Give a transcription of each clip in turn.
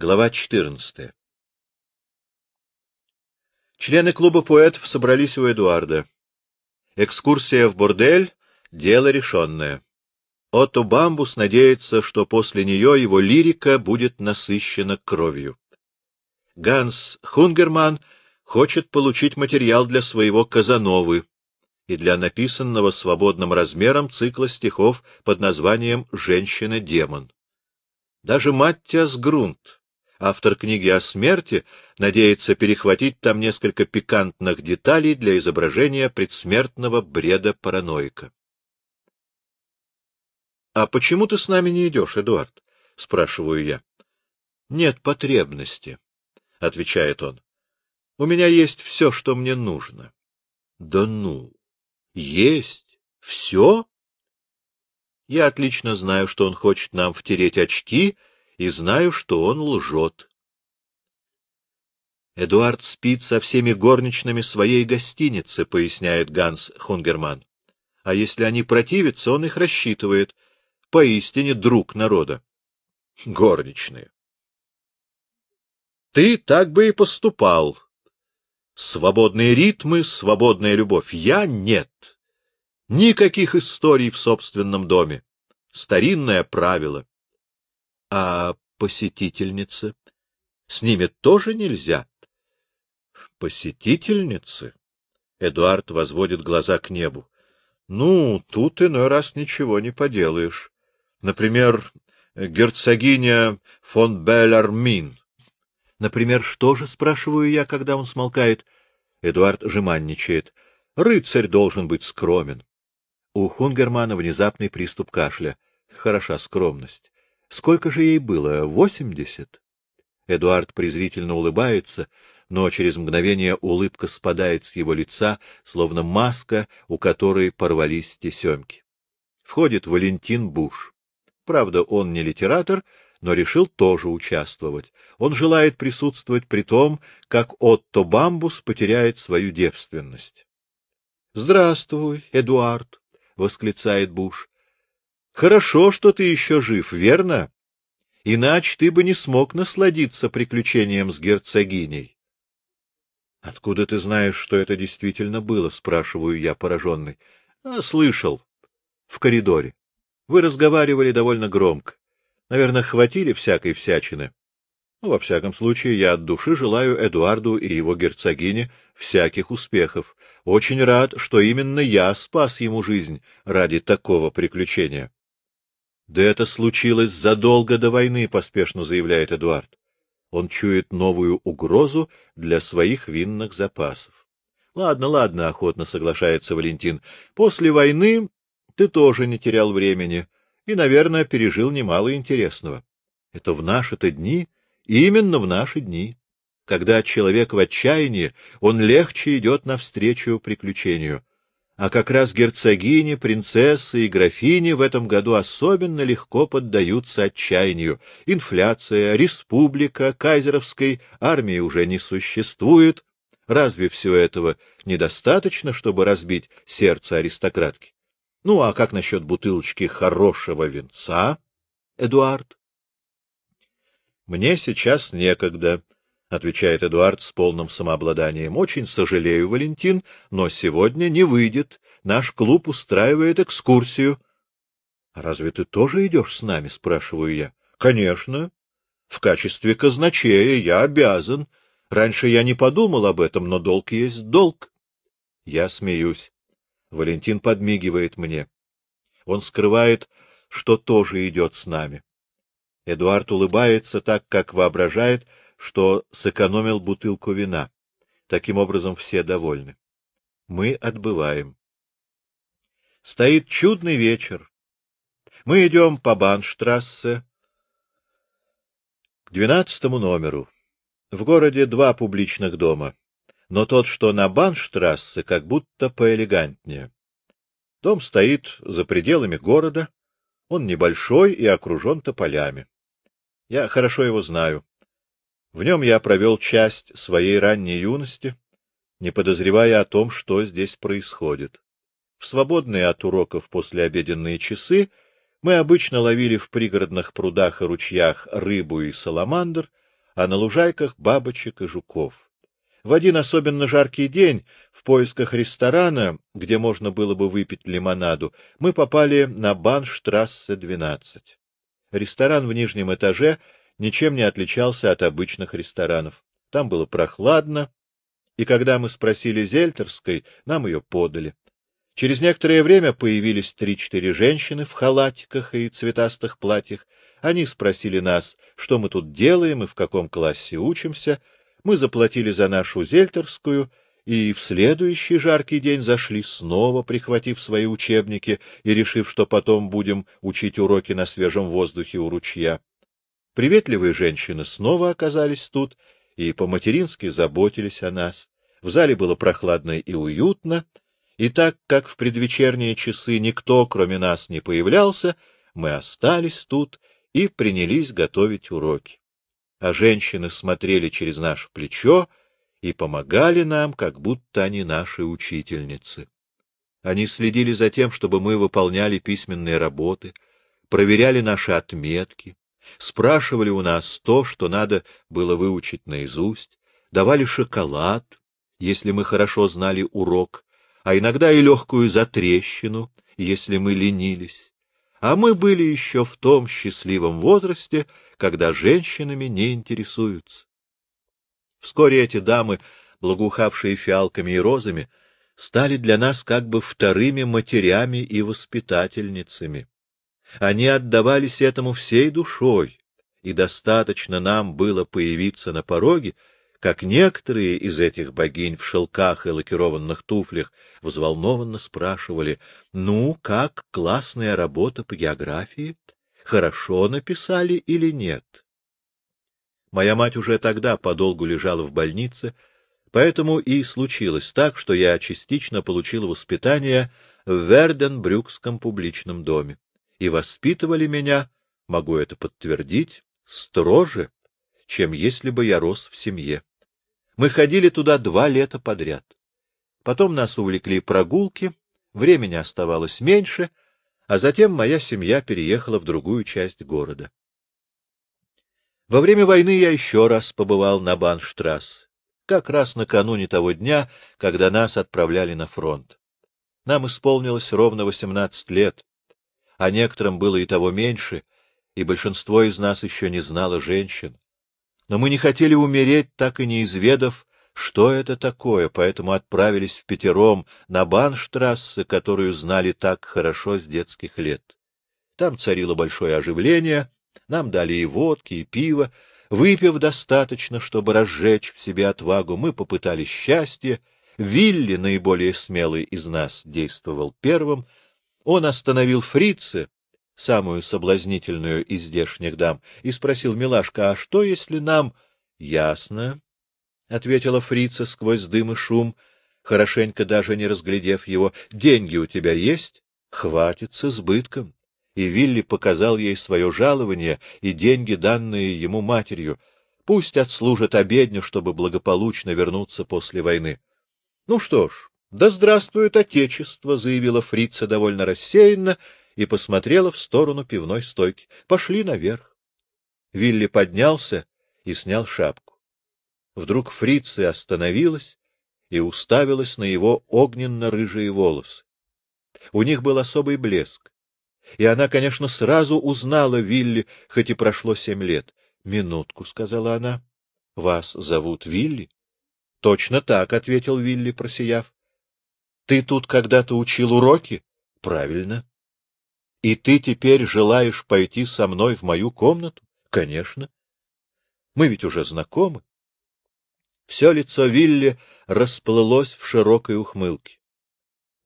Глава 14. Члены клуба поэтов собрались у Эдуарда. Экскурсия в бордель — дело решенное. Отто Бамбус надеется, что после нее его лирика будет насыщена кровью. Ганс Хунгерман хочет получить материал для своего Казановы и для написанного свободным размером цикла стихов под названием «Женщина-демон». Даже Маттиас Грунт, автор книги о смерти, надеется перехватить там несколько пикантных деталей для изображения предсмертного бреда параноика. — А почему ты с нами не идешь, Эдуард? — спрашиваю я. — Нет потребности, — отвечает он. — У меня есть все, что мне нужно. — Да ну! Есть? Все? Я отлично знаю, что он хочет нам втереть очки, и знаю, что он лжет. Эдуард спит со всеми горничными своей гостиницы, поясняет Ганс Хунгерман. А если они противятся, он их рассчитывает. Поистине друг народа. Горничные. Ты так бы и поступал. Свободные ритмы, свободная любовь. Я — нет. Никаких историй в собственном доме. Старинное правило. А посетительницы? С ними тоже нельзя? Посетительницы? Эдуард возводит глаза к небу. Ну, тут иной раз ничего не поделаешь. Например, герцогиня фон Беллармин. Например, что же, спрашиваю я, когда он смолкает? Эдуард жеманничает. Рыцарь должен быть скромен. У Хунгермана внезапный приступ кашля. Хороша скромность. Сколько же ей было? Восемьдесят? Эдуард презрительно улыбается, но через мгновение улыбка спадает с его лица, словно маска, у которой порвались тесемки. Входит Валентин Буш. Правда, он не литератор, но решил тоже участвовать. Он желает присутствовать при том, как Отто Бамбус потеряет свою девственность. — Здравствуй, Эдуард, восклицает Буш. Хорошо, что ты еще жив, верно? Иначе ты бы не смог насладиться приключением с герцогиней. — Откуда ты знаешь, что это действительно было? — спрашиваю я, пораженный. — А, слышал. В коридоре. Вы разговаривали довольно громко. Наверное, хватили всякой всячины. Ну, во всяком случае, я от души желаю Эдуарду и его герцогине всяких успехов. Очень рад, что именно я спас ему жизнь ради такого приключения. — Да это случилось задолго до войны, — поспешно заявляет Эдуард. Он чует новую угрозу для своих винных запасов. — Ладно, ладно, — охотно соглашается Валентин. — После войны ты тоже не терял времени и, наверное, пережил немало интересного. Это в наши-то дни Именно в наши дни, когда человек в отчаянии, он легче идет навстречу приключению. А как раз герцогини, принцессы и графини в этом году особенно легко поддаются отчаянию. Инфляция, республика, кайзеровской армии уже не существует. Разве все этого недостаточно, чтобы разбить сердце аристократки? Ну, а как насчет бутылочки хорошего венца, Эдуард? Мне сейчас некогда, — отвечает Эдуард с полным самообладанием. — Очень сожалею, Валентин, но сегодня не выйдет. Наш клуб устраивает экскурсию. — Разве ты тоже идешь с нами? — спрашиваю я. — Конечно. В качестве казначея я обязан. Раньше я не подумал об этом, но долг есть долг. Я смеюсь. Валентин подмигивает мне. Он скрывает, что тоже идет с нами. Эдуард улыбается так, как воображает, что сэкономил бутылку вина. Таким образом, все довольны. Мы отбываем. Стоит чудный вечер. Мы идем по Банштрассе к двенадцатому номеру. В городе два публичных дома, но тот, что на Банштрассе, как будто поэлегантнее. Дом стоит за пределами города, он небольшой и окружен тополями. Я хорошо его знаю. В нем я провел часть своей ранней юности, не подозревая о том, что здесь происходит. В свободные от уроков послеобеденные часы мы обычно ловили в пригородных прудах и ручьях рыбу и саламандр, а на лужайках бабочек и жуков. В один особенно жаркий день в поисках ресторана, где можно было бы выпить лимонаду, мы попали на Банштрассе 12. Ресторан в нижнем этаже ничем не отличался от обычных ресторанов. Там было прохладно, и когда мы спросили Зельтерской, нам ее подали. Через некоторое время появились три-четыре женщины в халатиках и цветастых платьях. Они спросили нас, что мы тут делаем и в каком классе учимся. Мы заплатили за нашу зельтерскую и в следующий жаркий день зашли снова, прихватив свои учебники и решив, что потом будем учить уроки на свежем воздухе у ручья. Приветливые женщины снова оказались тут и по-матерински заботились о нас. В зале было прохладно и уютно, и так как в предвечерние часы никто, кроме нас, не появлялся, мы остались тут и принялись готовить уроки. А женщины смотрели через наше плечо и помогали нам, как будто они наши учительницы. Они следили за тем, чтобы мы выполняли письменные работы, проверяли наши отметки, спрашивали у нас то, что надо было выучить наизусть, давали шоколад, если мы хорошо знали урок, а иногда и легкую затрещину, если мы ленились. А мы были еще в том счастливом возрасте, когда женщинами не интересуются. Вскоре эти дамы, благоухавшие фиалками и розами, стали для нас как бы вторыми матерями и воспитательницами. Они отдавались этому всей душой, и достаточно нам было появиться на пороге, как некоторые из этих богинь в шелках и лакированных туфлях взволнованно спрашивали, «Ну, как классная работа по географии? Хорошо написали или нет?» Моя мать уже тогда подолгу лежала в больнице, поэтому и случилось так, что я частично получил воспитание в Верденбрюкском публичном доме, и воспитывали меня, могу это подтвердить, строже, чем если бы я рос в семье. Мы ходили туда два лета подряд. Потом нас увлекли прогулки, времени оставалось меньше, а затем моя семья переехала в другую часть города. Во время войны я еще раз побывал на Банштрасс, как раз накануне того дня, когда нас отправляли на фронт. Нам исполнилось ровно восемнадцать лет, а некоторым было и того меньше, и большинство из нас еще не знало женщин. Но мы не хотели умереть, так и не изведав, что это такое, поэтому отправились в пятером на Банштрассе, которую знали так хорошо с детских лет. Там царило большое оживление, нам дали и водки, и пиво. Выпив достаточно, чтобы разжечь в себе отвагу, мы попытались счастье. Вилли, наиболее смелый из нас, действовал первым. Он остановил фрицы, самую соблазнительную из здешних дам, и спросил милашка, а что, если нам... — Ясно, — ответила фрица сквозь дым и шум, хорошенько даже не разглядев его. — Деньги у тебя есть? — Хватит с избытком. И Вилли показал ей свое жалование и деньги, данные ему матерью. Пусть отслужат обедню, чтобы благополучно вернуться после войны. — Ну что ж, да здравствует Отечество, — заявила фрица довольно рассеянно и посмотрела в сторону пивной стойки. Пошли наверх. Вилли поднялся и снял шапку. Вдруг фрица остановилась и уставилась на его огненно-рыжие волосы. У них был особый блеск. И она, конечно, сразу узнала Вилли, хоть и прошло семь лет. — Минутку, — сказала она. — Вас зовут Вилли? — Точно так, — ответил Вилли, просияв. — Ты тут когда-то учил уроки? — Правильно. И ты теперь желаешь пойти со мной в мою комнату? Конечно. Мы ведь уже знакомы. Все лицо Вилли расплылось в широкой ухмылке.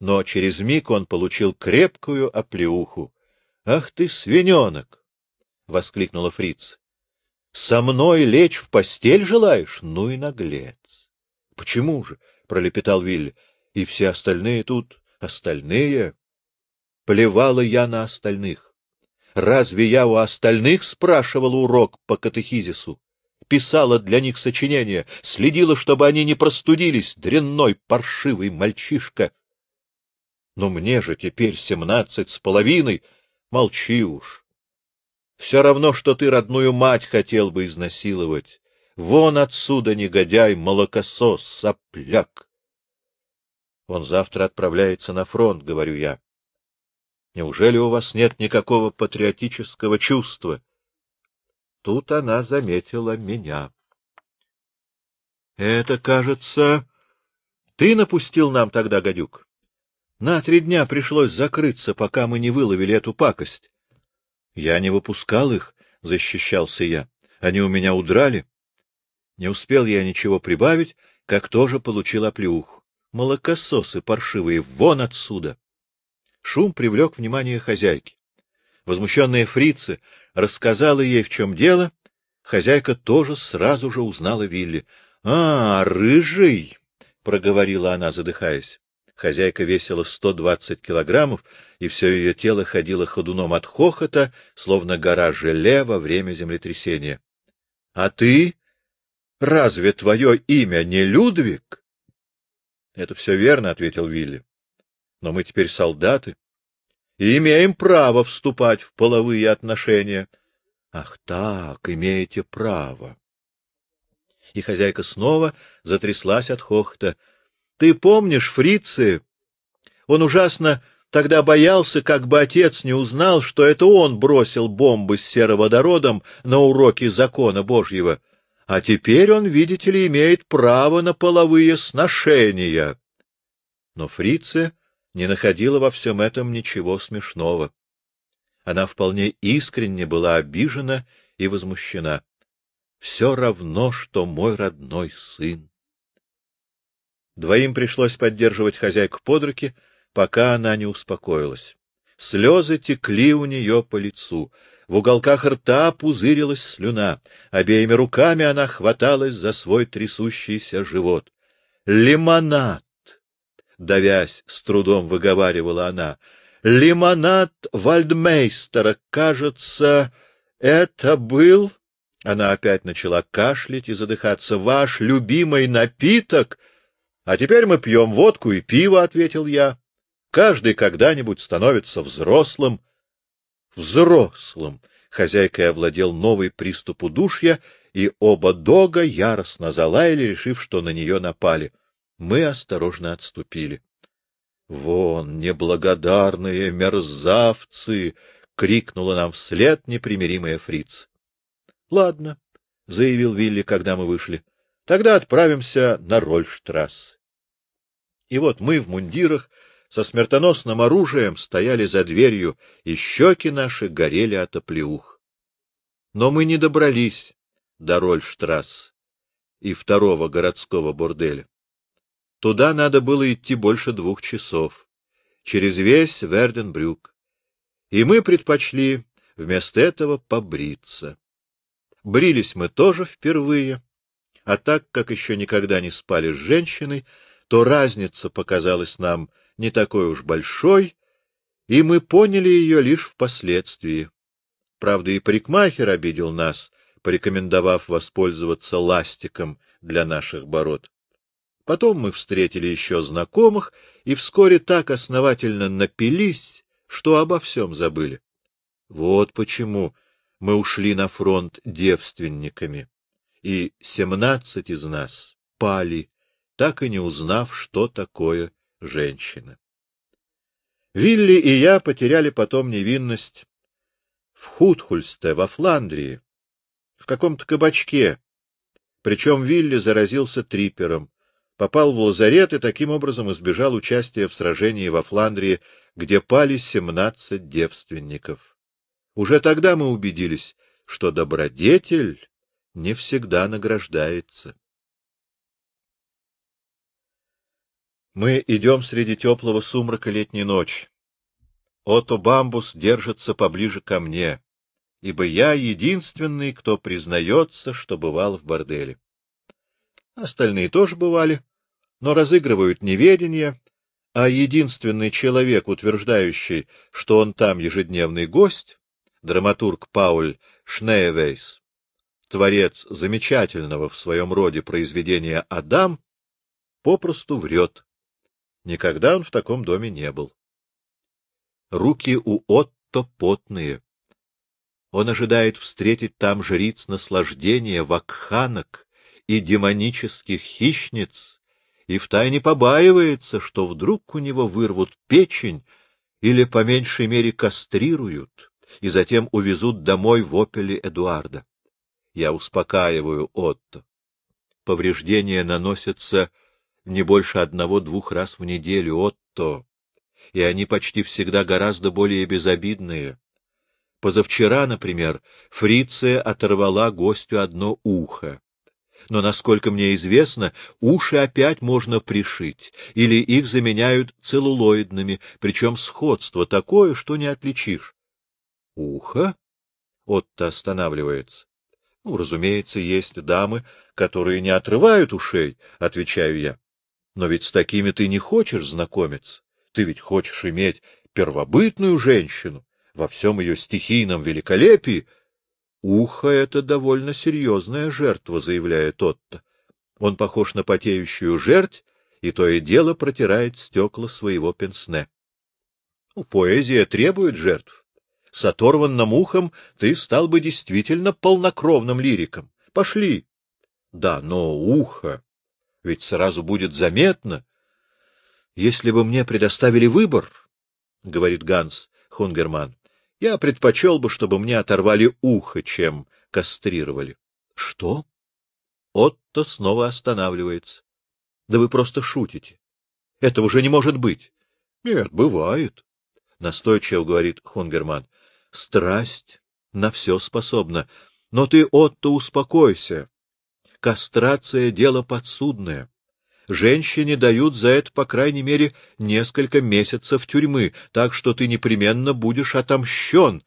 Но через миг он получил крепкую оплеуху. — Ах ты, свиненок! — воскликнула фриц. — Со мной лечь в постель желаешь? Ну и наглец! — Почему же? — пролепетал Вилли. — И все остальные тут... Остальные... Плевала я на остальных. Разве я у остальных спрашивала урок по катехизису? Писала для них сочинения, следила, чтобы они не простудились, дрянной паршивый мальчишка. Но мне же теперь семнадцать с половиной. Молчи уж. Все равно, что ты родную мать хотел бы изнасиловать. Вон отсюда, негодяй, молокосос, сопляк! Он завтра отправляется на фронт, — говорю я. Неужели у вас нет никакого патриотического чувства? Тут она заметила меня. — Это, кажется, ты напустил нам тогда, гадюк. На три дня пришлось закрыться, пока мы не выловили эту пакость. — Я не выпускал их, — защищался я. — Они у меня удрали. Не успел я ничего прибавить, как тоже получил оплеуху. Молокососы паршивые, вон отсюда! Шум привлек внимание хозяйки. Возмущенная фрица рассказала ей, в чем дело. Хозяйка тоже сразу же узнала Вилли. — А, рыжий! — проговорила она, задыхаясь. Хозяйка весила сто двадцать килограммов, и все ее тело ходило ходуном от хохота, словно гора желе во время землетрясения. — А ты? Разве твое имя не Людвиг? — Это все верно, — ответил Вилли. — Но мы теперь солдаты и имеем право вступать в половые отношения. — Ах так, имеете право. И хозяйка снова затряслась от хохота. — Ты помнишь, фрицы? Он ужасно тогда боялся, как бы отец не узнал, что это он бросил бомбы с сероводородом на уроки закона Божьего. — а теперь он, видите ли, имеет право на половые сношения. Но фрица не находила во всем этом ничего смешного. Она вполне искренне была обижена и возмущена. Все равно, что мой родной сын. Двоим пришлось поддерживать хозяйку под руки, пока она не успокоилась. Слезы текли у нее по лицу, в уголках рта пузырилась слюна. Обеими руками она хваталась за свой трясущийся живот. «Лимонад!» — давясь, с трудом выговаривала она. «Лимонад вальдмейстера, кажется, это был...» Она опять начала кашлять и задыхаться. «Ваш любимый напиток?» «А теперь мы пьем водку и пиво», — ответил я. «Каждый когда-нибудь становится взрослым» взрослым. Хозяйкой овладел новый приступ удушья, и оба дога яростно залаяли, решив, что на нее напали. Мы осторожно отступили. — Вон, неблагодарные мерзавцы! — крикнула нам вслед непримиримая фриц. — Ладно, — заявил Вилли, когда мы вышли. — Тогда отправимся на Рольштрасс. И вот мы в мундирах со смертоносным оружием стояли за дверью, и щеки наши горели от оплеух. Но мы не добрались до Рольштрасс и второго городского борделя. Туда надо было идти больше двух часов, через весь Верденбрюк, и мы предпочли вместо этого побриться. Брились мы тоже впервые, а так как еще никогда не спали с женщиной, то разница показалась нам не такой уж большой, и мы поняли ее лишь впоследствии. Правда, и парикмахер обидел нас, порекомендовав воспользоваться ластиком для наших бород. Потом мы встретили еще знакомых и вскоре так основательно напились, что обо всем забыли. Вот почему мы ушли на фронт девственниками, и семнадцать из нас пали, так и не узнав, что такое женщина. Вилли и я потеряли потом невинность в Хутхульсте, во Фландрии, в каком-то кабачке. Причем Вилли заразился трипером, попал в лазарет и таким образом избежал участия в сражении во Фландрии, где пали семнадцать девственников. Уже тогда мы убедились, что добродетель не всегда награждается. Мы идем среди теплого сумрака летней ночи. Ото Бамбус держится поближе ко мне, ибо я единственный, кто признается, что бывал в борделе. Остальные тоже бывали, но разыгрывают неведение, а единственный человек, утверждающий, что он там ежедневный гость, драматург Пауль Шнеевейс, творец замечательного в своем роде произведения «Адам», попросту врет. Никогда он в таком доме не был. Руки у Отто потные. Он ожидает встретить там жриц наслаждения, вакханок и демонических хищниц, и втайне побаивается, что вдруг у него вырвут печень или, по меньшей мере, кастрируют, и затем увезут домой в опеле Эдуарда. Я успокаиваю Отто. Повреждения наносятся не больше одного-двух раз в неделю, Отто, и они почти всегда гораздо более безобидные. Позавчера, например, Фриция оторвала гостю одно ухо. Но, насколько мне известно, уши опять можно пришить, или их заменяют целлулоидными, причем сходство такое, что не отличишь. — Ухо? — Отто останавливается. — Ну, разумеется, есть дамы, которые не отрывают ушей, — отвечаю я. Но ведь с такими ты не хочешь знакомиться. Ты ведь хочешь иметь первобытную женщину во всем ее стихийном великолепии. Ухо — это довольно серьезная жертва, заявляет Отто. Он похож на потеющую жерть, и то и дело протирает стекла своего пенсне. Ну, поэзия требует жертв. С оторванным ухом ты стал бы действительно полнокровным лириком. Пошли. Да, но ухо ведь сразу будет заметно. Если бы мне предоставили выбор, — говорит Ганс Хунгерман, — я предпочел бы, чтобы мне оторвали ухо, чем кастрировали. — Что? Отто снова останавливается. — Да вы просто шутите. Этого уже не может быть. — Нет, бывает, — настойчиво говорит Хунгерман. — Страсть на все способна. Но ты, Отто, успокойся. Кастрация — дело подсудное. Женщине дают за это, по крайней мере, несколько месяцев тюрьмы, так что ты непременно будешь отомщен.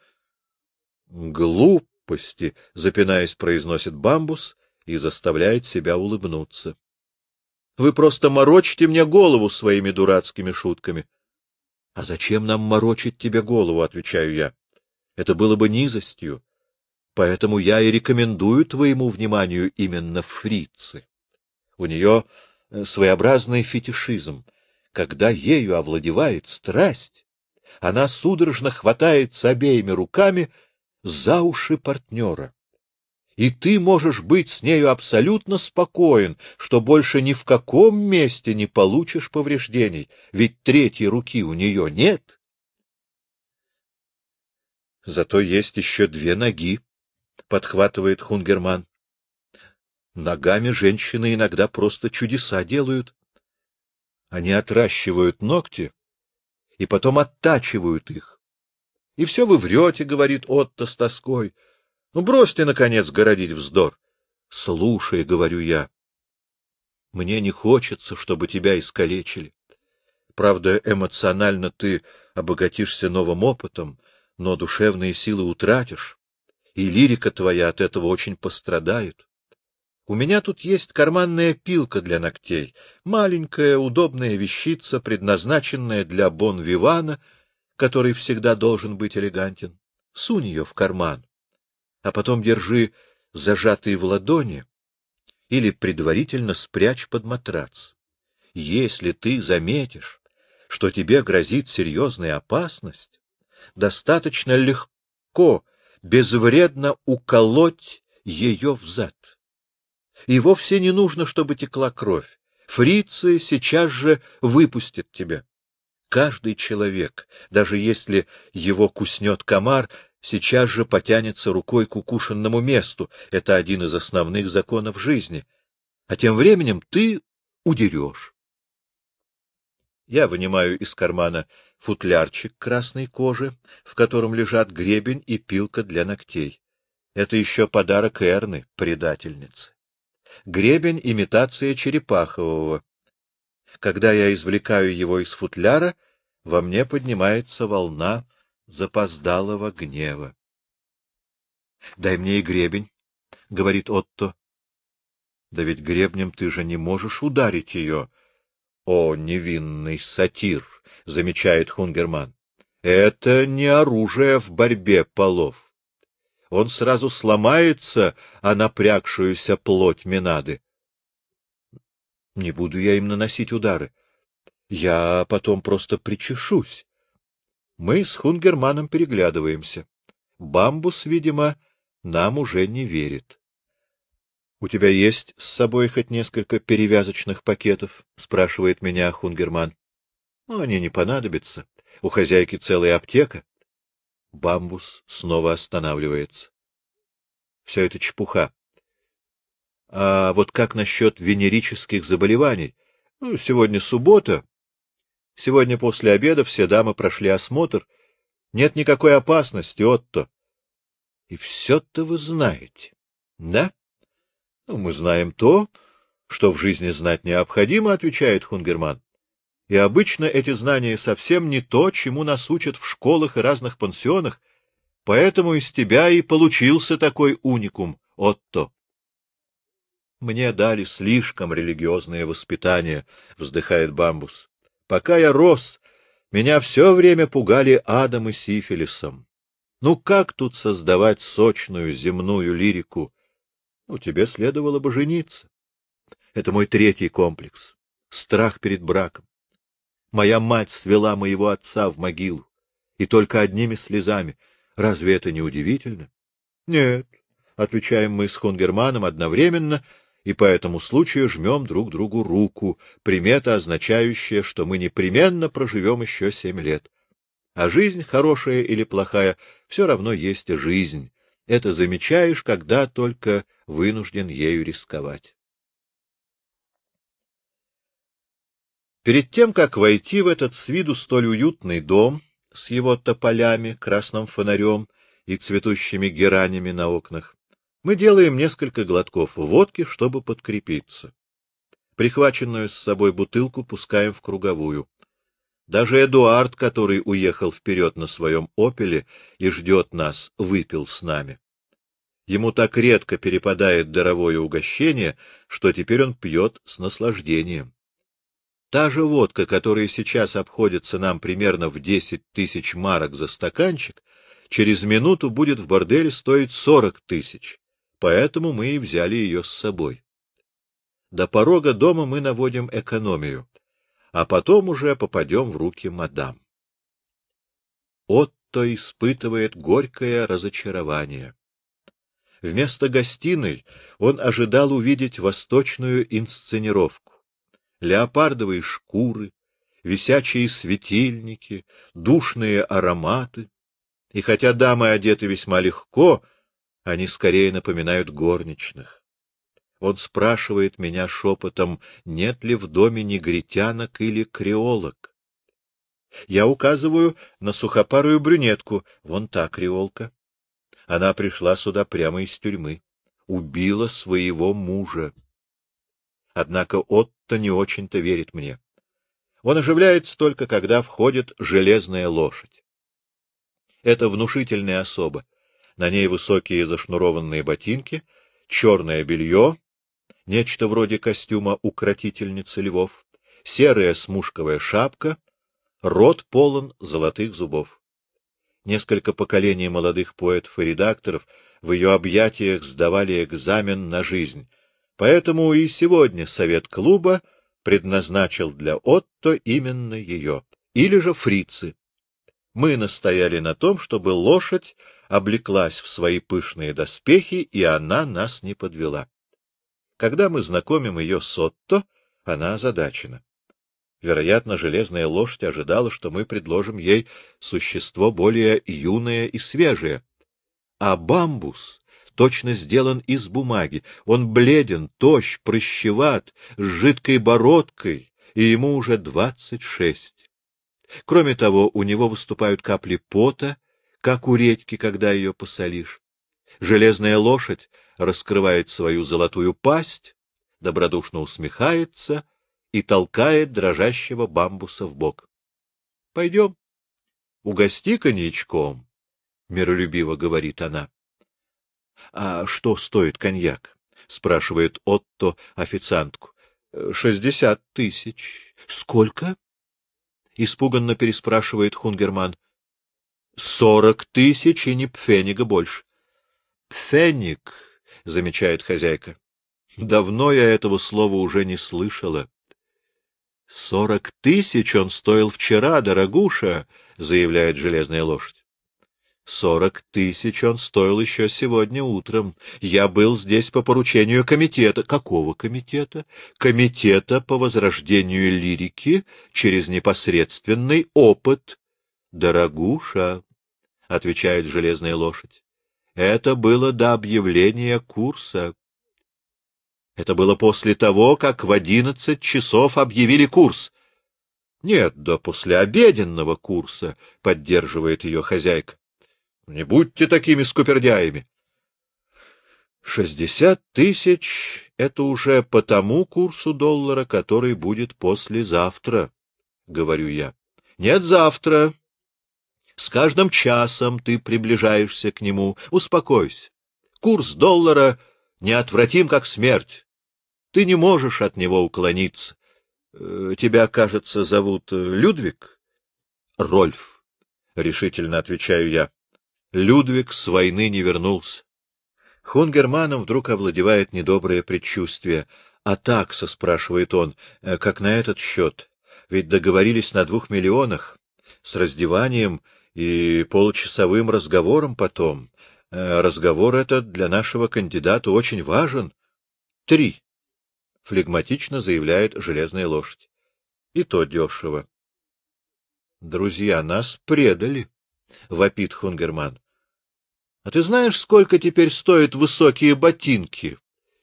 — Глупости, — запинаясь, произносит бамбус и заставляет себя улыбнуться. — Вы просто морочите мне голову своими дурацкими шутками. — А зачем нам морочить тебе голову, — отвечаю я. — Это было бы низостью. Поэтому я и рекомендую твоему вниманию именно фрицы. У нее э, своеобразный фетишизм. Когда ею овладевает страсть, она судорожно хватается обеими руками за уши партнера. И ты можешь быть с нею абсолютно спокоен, что больше ни в каком месте не получишь повреждений, ведь третьей руки у нее нет. Зато есть еще две ноги, — подхватывает Хунгерман. Ногами женщины иногда просто чудеса делают. Они отращивают ногти и потом оттачивают их. — И все вы врете, — говорит Отто с тоской. — Ну, бросьте, наконец, городить вздор. — Слушай, — говорю я, — мне не хочется, чтобы тебя искалечили. Правда, эмоционально ты обогатишься новым опытом, но душевные силы утратишь и лирика твоя от этого очень пострадает. У меня тут есть карманная пилка для ногтей, маленькая удобная вещица, предназначенная для бон-вивана, который всегда должен быть элегантен. Сунь ее в карман, а потом держи зажатый в ладони или предварительно спрячь под матрац. Если ты заметишь, что тебе грозит серьезная опасность, достаточно легко безвредно уколоть ее взад. И вовсе не нужно, чтобы текла кровь. Фриция сейчас же выпустит тебя. Каждый человек, даже если его куснет комар, сейчас же потянется рукой к укушенному месту. Это один из основных законов жизни. А тем временем ты удерешь. Я вынимаю из кармана футлярчик красной кожи, в котором лежат гребень и пилка для ногтей. Это еще подарок Эрны, предательницы. Гребень — имитация черепахового. Когда я извлекаю его из футляра, во мне поднимается волна запоздалого гнева. — Дай мне и гребень, — говорит Отто. — Да ведь гребнем ты же не можешь ударить ее, о, невинный сатир, замечает Хунгерман. Это не оружие в борьбе полов. Он сразу сломается о напрягшуюся плоть Минады. Не буду я им наносить удары. Я потом просто причешусь. Мы с Хунгерманом переглядываемся. Бамбус, видимо, нам уже не верит. — У тебя есть с собой хоть несколько перевязочных пакетов? — спрашивает меня Хунгерман. — Они не понадобятся. У хозяйки целая аптека. Бамбус снова останавливается. Все это чепуха. А вот как насчет венерических заболеваний? Ну, сегодня суббота. Сегодня после обеда все дамы прошли осмотр. Нет никакой опасности, Отто. И все-то вы знаете, да? Ну, мы знаем то, что в жизни знать необходимо, отвечает Хунгерман. И обычно эти знания совсем не то, чему нас учат в школах и разных пансионах, поэтому из тебя и получился такой уникум, Отто. Мне дали слишком религиозное воспитание, вздыхает Бамбус. Пока я рос, меня все время пугали адом и сифилисом. Ну как тут создавать сочную земную лирику? Ну, тебе следовало бы жениться. Это мой третий комплекс. Страх перед браком. Моя мать свела моего отца в могилу, и только одними слезами. Разве это не удивительно? Нет, отвечаем мы с Хунгерманом одновременно, и по этому случаю жмем друг другу руку, примета, означающая, что мы непременно проживем еще семь лет. А жизнь, хорошая или плохая, все равно есть жизнь. Это замечаешь, когда только вынужден ею рисковать. Перед тем, как войти в этот с виду столь уютный дом с его тополями, красным фонарем и цветущими геранями на окнах, мы делаем несколько глотков водки, чтобы подкрепиться. Прихваченную с собой бутылку пускаем в круговую. Даже Эдуард, который уехал вперед на своем «Опеле» и ждет нас, выпил с нами. Ему так редко перепадает даровое угощение, что теперь он пьет с наслаждением. Та же водка, которая сейчас обходится нам примерно в десять тысяч марок за стаканчик, через минуту будет в борделе стоить сорок тысяч, поэтому мы и взяли ее с собой. До порога дома мы наводим экономию, а потом уже попадем в руки мадам. Отто испытывает горькое разочарование. Вместо гостиной он ожидал увидеть восточную инсценировку леопардовые шкуры, висячие светильники, душные ароматы. И хотя дамы одеты весьма легко, они скорее напоминают горничных. Он спрашивает меня шепотом, нет ли в доме негритянок или креолок. Я указываю на сухопарую брюнетку, вон та креолка. Она пришла сюда прямо из тюрьмы, убила своего мужа. Однако Отто не очень-то верит мне. Он оживляется только, когда входит железная лошадь. Это внушительная особа. На ней высокие зашнурованные ботинки, черное белье, нечто вроде костюма укротительницы львов, серая смушковая шапка, рот полон золотых зубов. Несколько поколений молодых поэтов и редакторов в ее объятиях сдавали экзамен на жизнь, Поэтому и сегодня совет клуба предназначил для Отто именно ее, или же фрицы. Мы настояли на том, чтобы лошадь облеклась в свои пышные доспехи, и она нас не подвела. Когда мы знакомим ее с Отто, она озадачена. Вероятно, железная лошадь ожидала, что мы предложим ей существо более юное и свежее. А бамбус точно сделан из бумаги. Он бледен, тощ, прыщеват, с жидкой бородкой, и ему уже двадцать шесть. Кроме того, у него выступают капли пота, как у редьки, когда ее посолишь. Железная лошадь раскрывает свою золотую пасть, добродушно усмехается и толкает дрожащего бамбуса в бок. — Пойдем, угости коньячком, — миролюбиво говорит она. — А что стоит коньяк? — спрашивает Отто официантку. — Шестьдесят тысяч. — Сколько? — испуганно переспрашивает Хунгерман. — Сорок тысяч и ни пфенига больше. — Пфеник, — замечает хозяйка. — Давно я этого слова уже не слышала. — Сорок тысяч он стоил вчера, дорогуша, — заявляет железная лошадь. Сорок тысяч он стоил еще сегодня утром. Я был здесь по поручению комитета. Какого комитета? Комитета по возрождению лирики через непосредственный опыт. Дорогуша, — отвечает железная лошадь, — это было до объявления курса. Это было после того, как в одиннадцать часов объявили курс. Нет, до послеобеденного курса, — поддерживает ее хозяйка. Не будьте такими скупердяями. Шестьдесят тысяч — это уже по тому курсу доллара, который будет послезавтра, — говорю я. Нет, завтра. С каждым часом ты приближаешься к нему. Успокойся. Курс доллара неотвратим, как смерть. Ты не можешь от него уклониться. Э, тебя, кажется, зовут э, Людвиг? — Рольф, — решительно отвечаю я. Людвиг с войны не вернулся. Хунгерманом вдруг овладевает недоброе предчувствие. «А такса?» — спрашивает он. «Э, «Как на этот счет? Ведь договорились на двух миллионах. С раздеванием и получасовым разговором потом. Э, разговор этот для нашего кандидата очень важен. Три. Флегматично заявляет железная лошадь. И то дешево. Друзья, нас предали, — вопит Хунгерман. А ты знаешь, сколько теперь стоят высокие ботинки?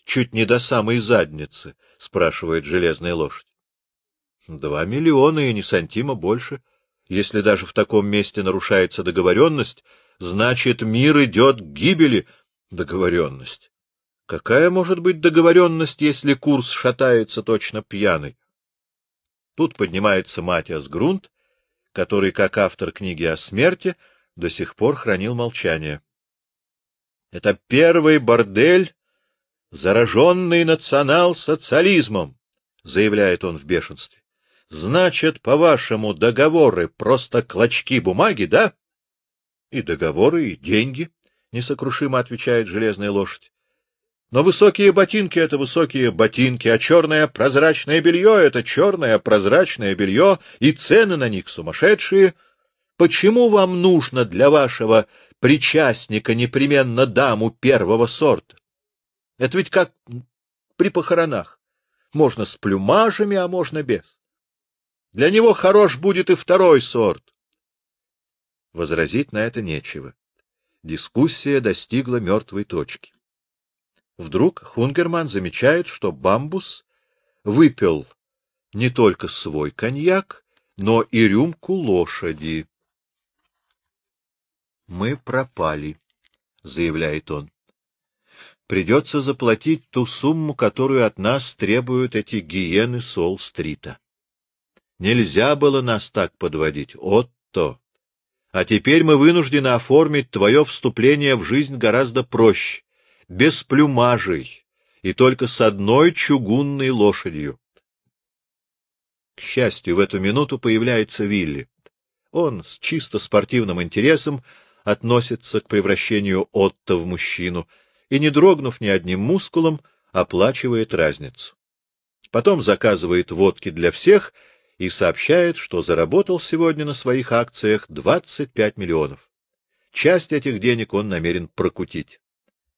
Чуть не до самой задницы, — спрашивает железная лошадь. Два миллиона и не сантима больше. Если даже в таком месте нарушается договоренность, значит, мир идет к гибели. Договоренность. Какая может быть договоренность, если курс шатается точно пьяный? Тут поднимается Матиас Грунт, который, как автор книги о смерти, до сих пор хранил молчание. Это первый бордель, зараженный национал-социализмом, — заявляет он в бешенстве. — Значит, по-вашему, договоры — просто клочки бумаги, да? — И договоры, и деньги, — несокрушимо отвечает железная лошадь. Но высокие ботинки — это высокие ботинки, а черное прозрачное белье — это черное прозрачное белье, и цены на них сумасшедшие. Почему вам нужно для вашего причастника непременно даму первого сорта. Это ведь как при похоронах. Можно с плюмажами, а можно без. Для него хорош будет и второй сорт. Возразить на это нечего. Дискуссия достигла мертвой точки. Вдруг Хунгерман замечает, что Бамбус выпил не только свой коньяк, но и рюмку лошади. Мы пропали, — заявляет он. Придется заплатить ту сумму, которую от нас требуют эти гиены Сол-стрита. Нельзя было нас так подводить, Отто. А теперь мы вынуждены оформить твое вступление в жизнь гораздо проще, без плюмажей и только с одной чугунной лошадью. К счастью, в эту минуту появляется Вилли. Он с чисто спортивным интересом относится к превращению Отто в мужчину и, не дрогнув ни одним мускулом, оплачивает разницу. Потом заказывает водки для всех и сообщает, что заработал сегодня на своих акциях 25 миллионов. Часть этих денег он намерен прокутить.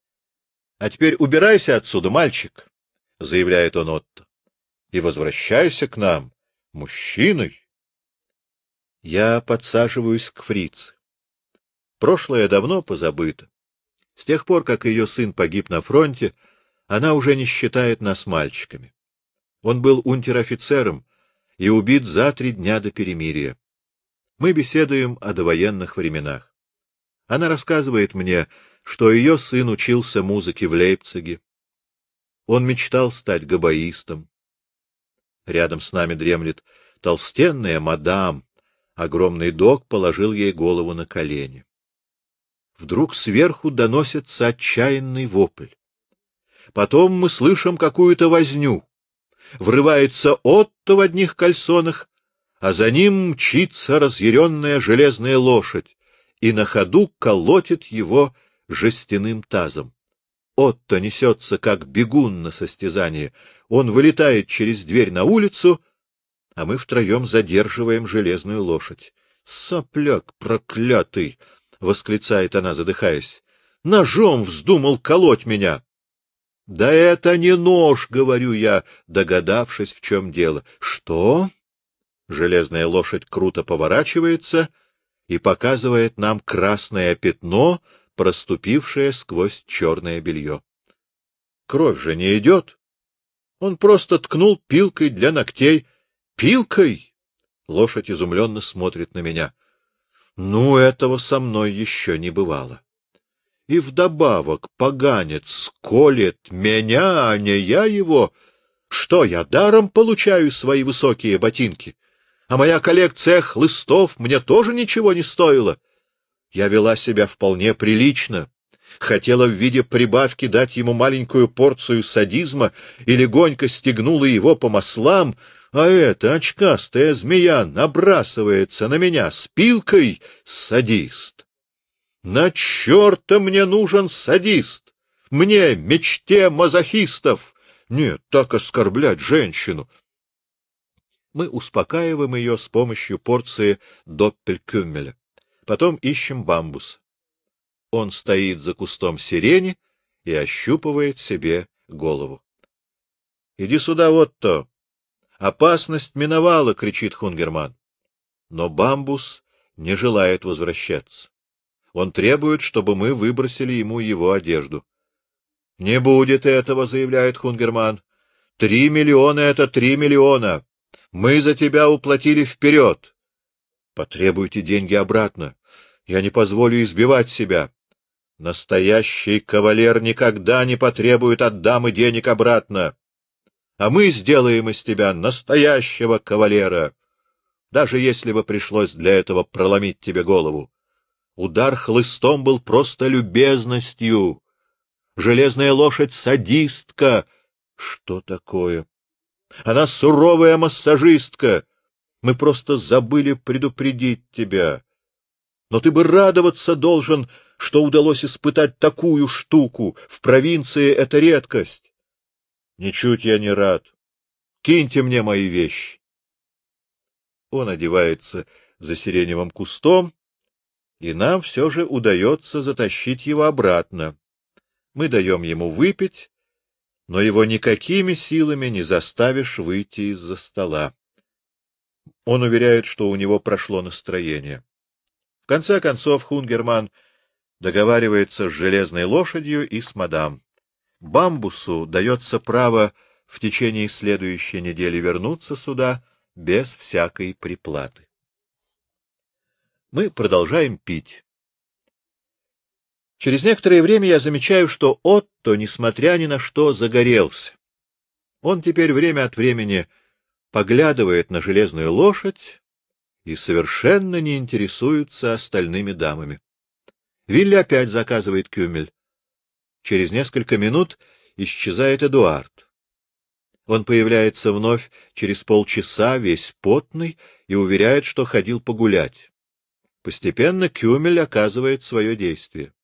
— А теперь убирайся отсюда, мальчик, — заявляет он Отто, — и возвращайся к нам, мужчиной. Я подсаживаюсь к фрице. Прошлое давно позабыто. С тех пор, как ее сын погиб на фронте, она уже не считает нас мальчиками. Он был унтер-офицером и убит за три дня до перемирия. Мы беседуем о довоенных временах. Она рассказывает мне, что ее сын учился музыке в Лейпциге. Он мечтал стать габаистом. Рядом с нами дремлет толстенная мадам. Огромный дог положил ей голову на колени. Вдруг сверху доносится отчаянный вопль. Потом мы слышим какую-то возню. Врывается Отто в одних кальсонах, а за ним мчится разъяренная железная лошадь и на ходу колотит его жестяным тазом. Отто несется, как бегун на состязание. Он вылетает через дверь на улицу, а мы втроем задерживаем железную лошадь. Сопляк проклятый! восклицает она, задыхаясь. — Ножом вздумал колоть меня. — Да это не нож, — говорю я, догадавшись, в чем дело. — Что? Железная лошадь круто поворачивается и показывает нам красное пятно, проступившее сквозь черное белье. Кровь же не идет. Он просто ткнул пилкой для ногтей. Пилкой? Лошадь изумленно смотрит на меня. Ну, этого со мной еще не бывало. И вдобавок поганец сколет меня, а не я его. Что, я даром получаю свои высокие ботинки? А моя коллекция хлыстов мне тоже ничего не стоила. Я вела себя вполне прилично, хотела в виде прибавки дать ему маленькую порцию садизма и легонько стегнула его по маслам, а эта очкастая змея набрасывается на меня с пилкой садист. На черта мне нужен садист! Мне, мечте мазохистов! Нет, так оскорблять женщину! Мы успокаиваем ее с помощью порции доппелькюмеля. Потом ищем бамбус. Он стоит за кустом сирени и ощупывает себе голову. — Иди сюда, Отто! Опасность миновала! — кричит Хунгерман. Но бамбус не желает возвращаться. Он требует, чтобы мы выбросили ему его одежду. — Не будет этого, — заявляет Хунгерман. — Три миллиона — это три миллиона. Мы за тебя уплатили вперед. Потребуйте деньги обратно. Я не позволю избивать себя. Настоящий кавалер никогда не потребует от дамы денег обратно. А мы сделаем из тебя настоящего кавалера, даже если бы пришлось для этого проломить тебе голову. Удар хлыстом был просто любезностью. Железная лошадь — садистка. Что такое? Она суровая массажистка. Мы просто забыли предупредить тебя. Но ты бы радоваться должен, что удалось испытать такую штуку. В провинции это редкость. Ничуть я не рад. Киньте мне мои вещи. Он одевается за сиреневым кустом, и нам все же удается затащить его обратно. Мы даем ему выпить, но его никакими силами не заставишь выйти из-за стола. Он уверяет, что у него прошло настроение. В конце концов Хунгерман договаривается с железной лошадью и с мадам. Бамбусу дается право в течение следующей недели вернуться сюда без всякой приплаты. Мы продолжаем пить. Через некоторое время я замечаю, что Отто, несмотря ни на что, загорелся. Он теперь время от времени поглядывает на железную лошадь, и совершенно не интересуются остальными дамами. Вилли опять заказывает кюмель. Через несколько минут исчезает Эдуард. Он появляется вновь через полчаса, весь потный, и уверяет, что ходил погулять. Постепенно кюмель оказывает свое действие.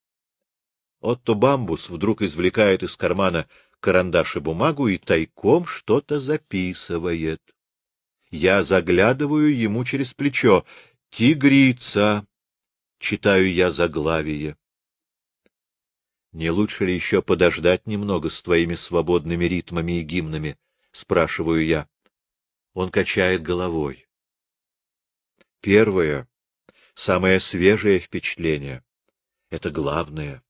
Отто Бамбус вдруг извлекает из кармана карандаш и бумагу и тайком что-то записывает. Я заглядываю ему через плечо. «Тигрица!» — читаю я заглавие. «Не лучше ли еще подождать немного с твоими свободными ритмами и гимнами?» — спрашиваю я. Он качает головой. Первое, самое свежее впечатление — это главное.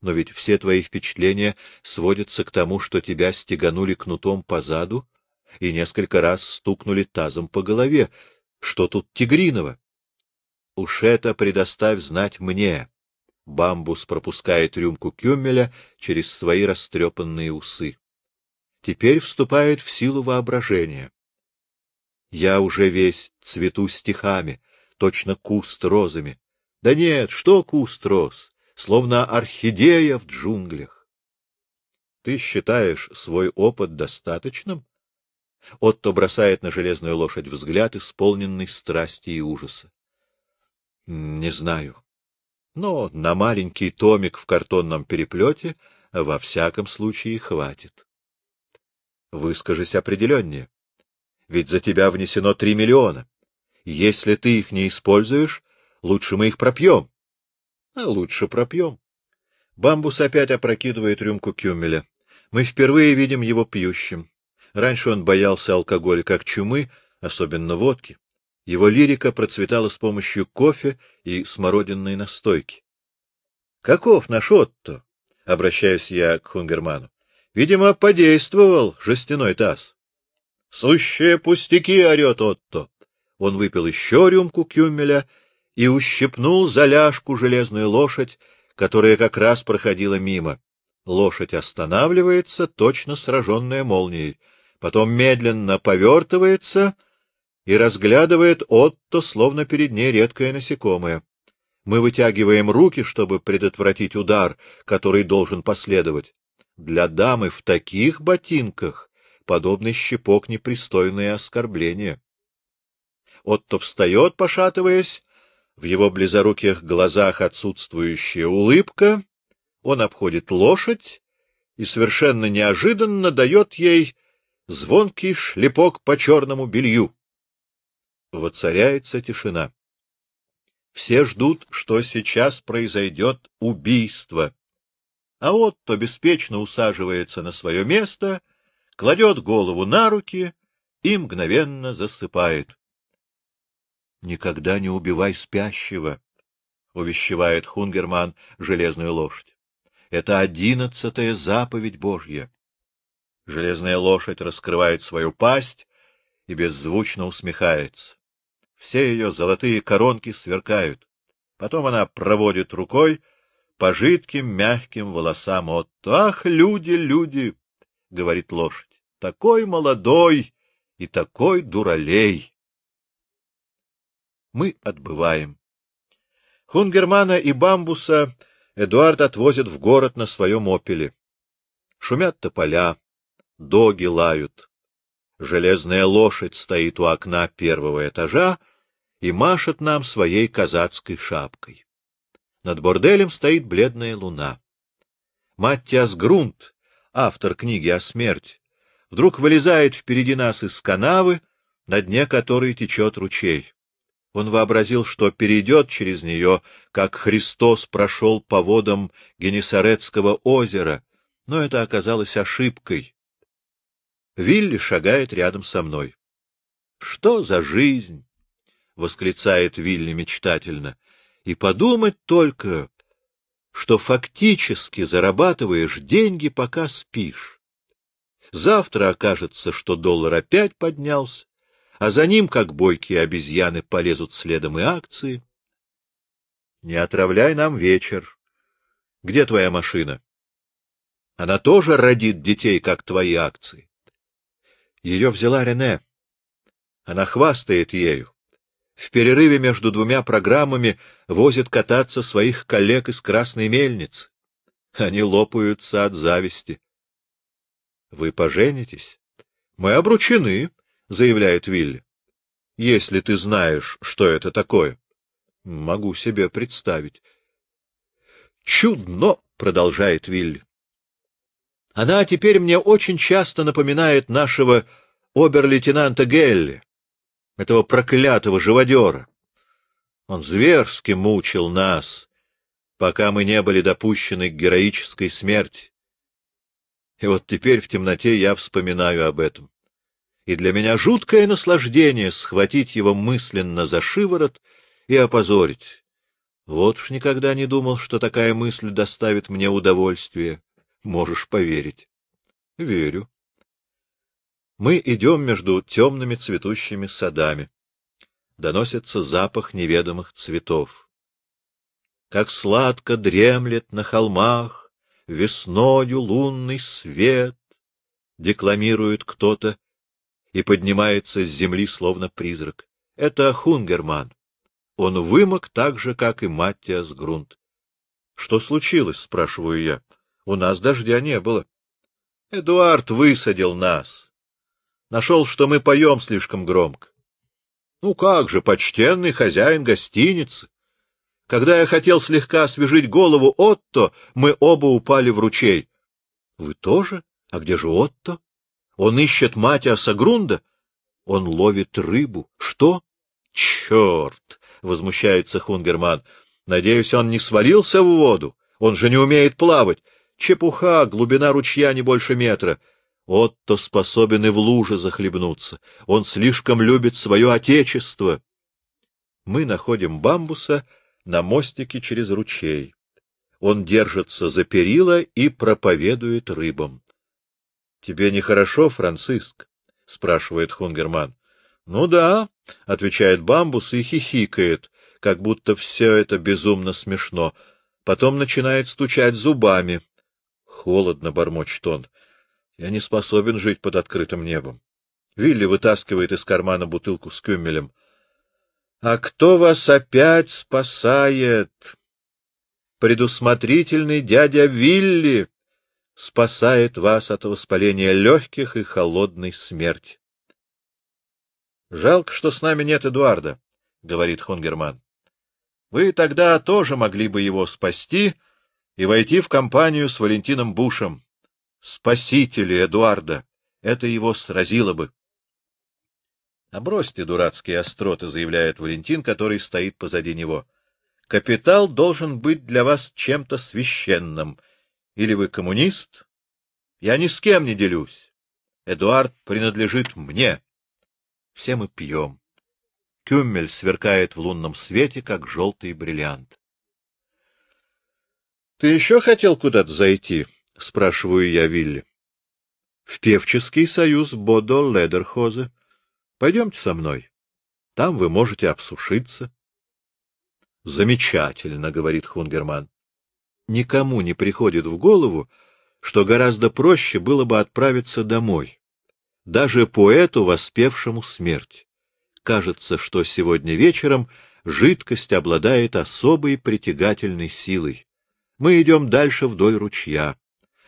Но ведь все твои впечатления сводятся к тому, что тебя стеганули кнутом по заду и несколько раз стукнули тазом по голове. Что тут тигриного? Уж это предоставь знать мне. Бамбус пропускает рюмку кюмеля через свои растрепанные усы. Теперь вступает в силу воображения. Я уже весь цвету стихами, точно куст розами. Да нет, что куст роз, словно орхидея в джунглях. Ты считаешь свой опыт достаточным? Отто бросает на железную лошадь взгляд, исполненный страсти и ужаса. — Не знаю. Но на маленький томик в картонном переплете во всяком случае хватит. Выскажись определеннее. Ведь за тебя внесено три миллиона. Если ты их не используешь, лучше мы их пропьем. — А лучше пропьем. Бамбус опять опрокидывает рюмку кюмеля. Мы впервые видим его пьющим. Раньше он боялся алкоголя как чумы, особенно водки. Его лирика процветала с помощью кофе и смородинной настойки. — Каков наш Отто? — обращаюсь я к Хунгерману. — Видимо, подействовал жестяной таз. — Сущие пустяки! — орет Отто. Он выпил еще рюмку кюмеля и ущипнул за ляжку железную лошадь, которая как раз проходила мимо. Лошадь останавливается, точно сраженная молнией, потом медленно повертывается и разглядывает Отто, словно перед ней редкое насекомое. Мы вытягиваем руки, чтобы предотвратить удар, который должен последовать. Для дамы в таких ботинках подобный щепок — непристойное оскорбление. Отто встает, пошатываясь, в его близоруких глазах отсутствующая улыбка, он обходит лошадь и совершенно неожиданно дает ей звонкий шлепок по черному белью. Воцаряется тишина. Все ждут, что сейчас произойдет убийство. А Отто беспечно усаживается на свое место, кладет голову на руки и мгновенно засыпает. — Никогда не убивай спящего, — увещевает Хунгерман железную лошадь. — Это одиннадцатая заповедь Божья. Железная лошадь раскрывает свою пасть и беззвучно усмехается. Все ее золотые коронки сверкают. Потом она проводит рукой по жидким мягким волосам от «Ах, люди, люди!» — говорит лошадь. «Такой молодой и такой дуралей!» Мы отбываем. Хунгермана и Бамбуса Эдуард отвозит в город на своем опеле. Шумят тополя, доги лают. Железная лошадь стоит у окна первого этажа, и машет нам своей казацкой шапкой. Над борделем стоит бледная луна. Маттиас Грунт, автор книги о смерти, вдруг вылезает впереди нас из канавы, на дне которой течет ручей. Он вообразил, что перейдет через нее, как Христос прошел по водам Генесарецкого озера, но это оказалось ошибкой. Вилли шагает рядом со мной. Что за жизнь? — восклицает Вилли мечтательно. — И подумать только, что фактически зарабатываешь деньги, пока спишь. Завтра окажется, что доллар опять поднялся, а за ним, как бойкие обезьяны, полезут следом и акции. Не отравляй нам вечер. Где твоя машина? Она тоже родит детей, как твои акции. Ее взяла Рене. Она хвастает ею в перерыве между двумя программами возит кататься своих коллег из Красной Мельницы. Они лопаются от зависти. — Вы поженитесь? — Мы обручены, — заявляет Вилли. — Если ты знаешь, что это такое. — Могу себе представить. — Чудно, — продолжает Вилли. Она теперь мне очень часто напоминает нашего обер-лейтенанта Гелли этого проклятого живодера. Он зверски мучил нас, пока мы не были допущены к героической смерти. И вот теперь в темноте я вспоминаю об этом. И для меня жуткое наслаждение схватить его мысленно за шиворот и опозорить. Вот уж никогда не думал, что такая мысль доставит мне удовольствие. Можешь поверить. Верю. Мы идем между темными цветущими садами. Доносится запах неведомых цветов. Как сладко дремлет на холмах весною лунный свет, декламирует кто-то и поднимается с земли словно призрак. Это Хунгерман. Он вымок так же, как и Маттиас Грунт. — Что случилось? — спрашиваю я. — У нас дождя не было. — Эдуард высадил нас. Нашел, что мы поем слишком громко. Ну как же, почтенный хозяин гостиницы. Когда я хотел слегка освежить голову Отто, мы оба упали в ручей. — Вы тоже? А где же Отто? Он ищет Матиаса Грунда? Он ловит рыбу. Что? — Черт! — возмущается Хунгерман. Надеюсь, он не свалился в воду. Он же не умеет плавать. Чепуха, глубина ручья не больше метра. Отто способен и в луже захлебнуться. Он слишком любит свое отечество. Мы находим бамбуса на мостике через ручей. Он держится за перила и проповедует рыбам. — Тебе нехорошо, Франциск? — спрашивает Хунгерман. — Ну да, — отвечает бамбус и хихикает, как будто все это безумно смешно. Потом начинает стучать зубами. Холодно, — бормочет он. Я не способен жить под открытым небом. Вилли вытаскивает из кармана бутылку с кюмелем. — А кто вас опять спасает? Предусмотрительный дядя Вилли спасает вас от воспаления легких и холодной смерти. — Жалко, что с нами нет Эдуарда, — говорит Хунгерман. — Вы тогда тоже могли бы его спасти и войти в компанию с Валентином Бушем спасители Эдуарда. Это его сразило бы. — А бросьте дурацкие остроты, — заявляет Валентин, который стоит позади него. — Капитал должен быть для вас чем-то священным. Или вы коммунист? Я ни с кем не делюсь. Эдуард принадлежит мне. Все мы пьем. Кюммель сверкает в лунном свете, как желтый бриллиант. — Ты еще хотел куда-то зайти? — спрашиваю я Вилли. — В певческий союз Бодо Ледерхозе. Пойдемте со мной. Там вы можете обсушиться. — Замечательно, — говорит Хунгерман. Никому не приходит в голову, что гораздо проще было бы отправиться домой. Даже поэту, воспевшему смерть. Кажется, что сегодня вечером жидкость обладает особой притягательной силой. Мы идем дальше вдоль ручья.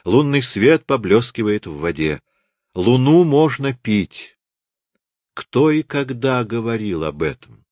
Лунный свет поблескивает в воде. Луну можно пить. Кто и когда говорил об этом?